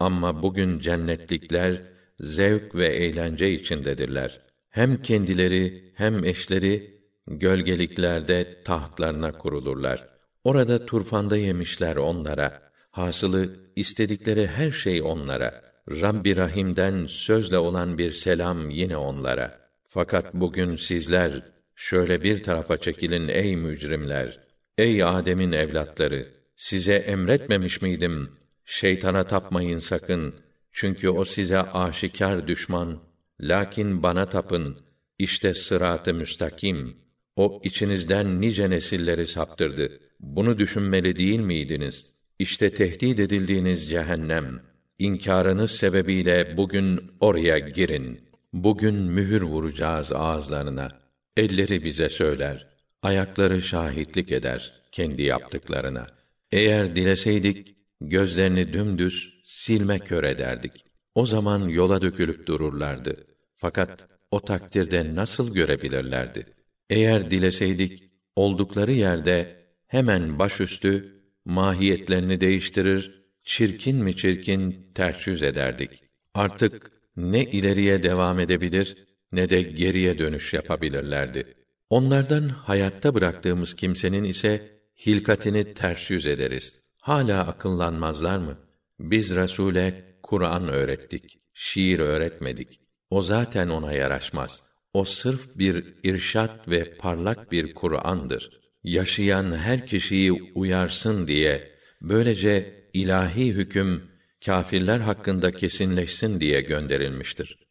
Ama bugün cennetlikler zevk ve eğlence içindedirler. Hem kendileri hem eşleri gölgeliklerde tahtlarına kurulurlar. Orada turfanda yemişler onlara. Hasılı istedikleri her şey onlara. Rabbi Rahim'den sözle olan bir selam yine onlara. Fakat bugün sizler şöyle bir tarafa çekilin ey mücrimler. Ey Adem'in evlatları, size emretmemiş miydim? Şeytana tapmayın sakın. Çünkü o size aşikar düşman. Lakin bana tapın. İşte sırat-ı müstakim. O içinizden nice nesilleri saptırdı. Bunu düşünmeli değil miydiniz? İşte tehdit edildiğiniz cehennem. İnkârınız sebebiyle bugün oraya girin. Bugün mühür vuracağız ağızlarına. Elleri bize söyler. Ayakları şahitlik eder kendi yaptıklarına. Eğer dileseydik gözlerini dümdüz silme kör ederdik. O zaman yola dökülüp dururlardı. Fakat o takdirde nasıl görebilirlerdi? Eğer dileseydik oldukları yerde hemen başüstü mahiyetlerini değiştirir, çirkin mi çirkin ters yüz ederdik. Artık ne ileriye devam edebilir ne de geriye dönüş yapabilirlerdi. Onlardan hayatta bıraktığımız kimsenin ise hilkatini ters yüz ederiz. Hala akıllanmazlar mı? Biz Rasûle Kur'an öğrettik, şiir öğretmedik. O zaten ona yaraşmaz. O sırf bir irşat ve parlak bir Kur'an'dır. Yaşayan her kişiyi uyarsın diye böylece ilahi hüküm kâfirler hakkında kesinleşsin diye gönderilmiştir.